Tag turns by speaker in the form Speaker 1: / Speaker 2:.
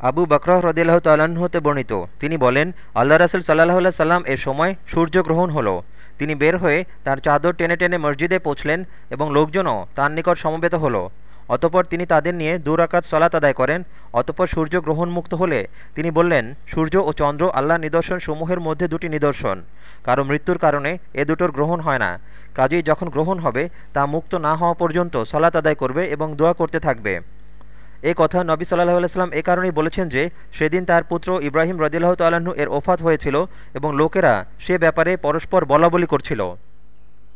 Speaker 1: আবু বকরহ রদিল্লাহ তাল্লাহ্ন বর্ণিত। তিনি বলেন, আল্লাহ রাসুল সাল্লাহ সাল্লাম এর সময় সূর্যগ্রহণ হলো। তিনি বের হয়ে তার চাদর টেনে টেনে মসজিদে পৌঁছলেন এবং লোকজনও তার নিকট সমবেত হলো। অতপর তিনি তাদের নিয়ে দুরাকাত সলাত আদায় করেন, অতপর সূর্য গ্রহণ মুক্ত হলে তিনি বললেন, সূর্য ও চন্দ্র আল্লাহ নিদর্শন সমূহের মধ্যে দুটি নিদর্শন। কারও মৃত্যুর কারণে এ দুটোর গ্রহণ হয় না। কাজেই যখন গ্রহণ হবে, তা মুক্ত না হওয়া পর্যন্ত সলাত আদায় করবে এবং দোয়া করতে থাকবে। এ কথা নবী সাল্লাহ আলাইস্লাম এ কারণেই বলেছেন যে, সেদিন তার পুত্র ইব্রাহিম রদিল্লাহ তাল্লাহ্ন এর ওফাত হয়েছিল এবং লোকেরা সে ব্যাপারে পরস্পর বলাবলি করছিল।